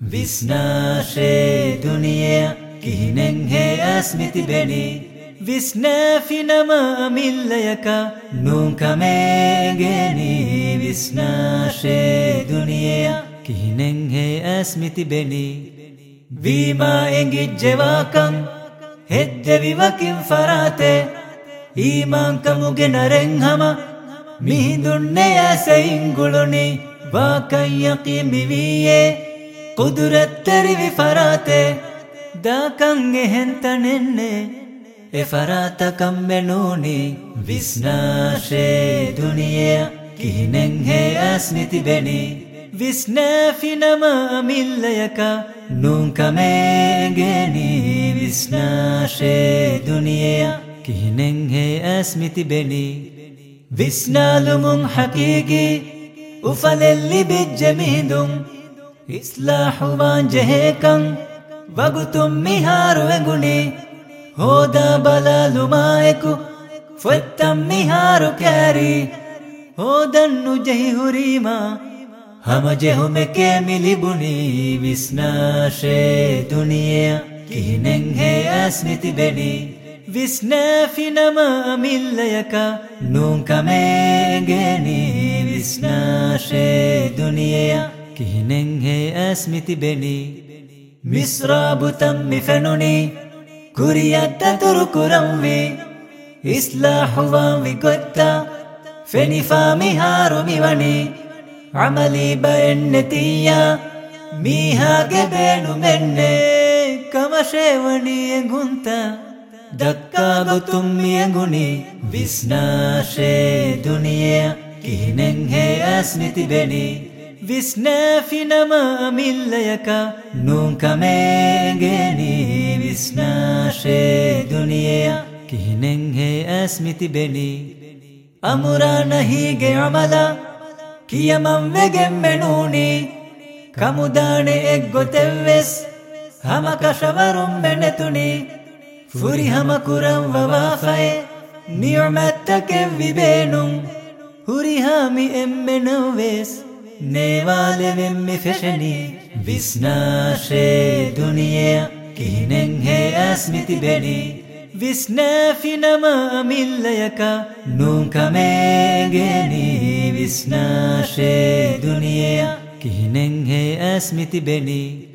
විස්නාශ්‍රේ දුනිය කිහිනෙන් හේ ඇස්මිතිබෙනී විස්නෑෆිනම මිල්ලයක නුංකමේගෙනී. විස්නාශ්‍රේ දුනිය කිහිනෙන් හේ ඇස්මිතිබෙනී වීමා එගිජ්ජවාකං හෙද්දවිවකින් ෆරාතේ. ඊමාංකමුගෙනරෙන් හම මිහිදුන්නේ ඇසයිංගුලුනි වාකයියකි මිවීයේ කුදුරැත්තැරිවි පරාතේ දාකං එහෙන් තනෙන්නේ. එෆරාතකම් මෙනෝනේ විශ්නාශේ දුනිය. කිහිනෙන්හේ ඇස්නිතිබෙනි විශ්නෑෆිනම මිල්ලයක නුංකමේගෙනී විශ්නාශේ දුනිය. කිහිනෙන්හේ ඇස්මිතිබෙනි විශ්නාලුමුම් හකීගි. උෆලෙල්ලි බිජ්ජමීදුම් ಇಸ್ಲಾಹುವಾನ್ ಜಹೇಕಂ ವಗುತುಮ್ಮಿ ಹಾರುವೆಗುಣಿ ಹೋದ ಬಲಲು ಮಾಯಕು ಫೊತ್ತಮ್ಮಿ ಹಾರು ಕ್ಯಾರಿ ಹೋದನ್ನು ಜಹಿ ಹುರಿಮ ಹಮ ಜಹುಮೆಕೆ ಮಿಲಿಬುಣಿ ವಿಸ್ನಾಶೇ ದುನಿಯ ಕಿಹಿನೆಂಗೆ ಅಸ್ಮಿತಿ ಬೆನಿ ವಿಸ್ನಾಫಿ ನಮ ಅಮಿಲ್ಲಯಕ ನೂಂಕಮೇಗೆ ನೀ ವಿಸ್ನಾಶೇ ದುನಿಯ ಕಿಹಿನೆಂಹೆ ಅಸ್ಮಿತಿ ಬೆನಿ ಮಿಸ್ರಾಬುತಮ್ಮಿ ಫೆನುನಿ ಗುರಿಯತ್ತ ತುರುಕುರಂವಿ ಇಸ್ಲಾಹುವಾಮಿ ಗೊತ್ತ ಫೆನಿಫಾಮಿ ಹಾರುಮಿವಣಿ ಅಮಲಿ ಬಯಣ್ಣೆ ತೀಯ ಮೀಹಾಗೆ ಬೇಣು ಮೆಣ್ಣೆ ಕಮಶೇವಣಿಯ ಗುಂತ ದಕ್ಕಾಗು ತುಂಬಿಯ ಗುಣಿ ವಿಸ್ನಾಶೇ ದುನಿಯ ಕಿಹಿನೆಂಹೆ ಅಸ್ಮಿತಿ ಬೆನಿ විස්නෑෆිනම මිල්ලයක නුංකමේගෙනී විස්නාශේ දුනියය. කිහිනෙන්හේ ඇස්මිතිබෙනි අමුරානහිගේ අමල කියමම් වෙගෙන් මෙනුණි කමුදානෙ එක් ගොතෙව්වෙස් හමකශවරුම් මෙනැතුනි ෆුරිහමකුරම් වවාෆයි නියොමැත්තකෙ විබේනුම්. හුරිහාමි එම්මෙනොවෙස් නේවාලෙවෙම්මි ෆෙෂනී. විස්නාශ්‍රේ දුනිය. කිහිනෙන්හේ ඇස්මිති බෙනී විස්නෑෆිනම මිල්ලයක නුංකමේගෙනී. විස්නාශේ දුනිය. කිහිනෙන්හේ ඇස්මිති බෙනී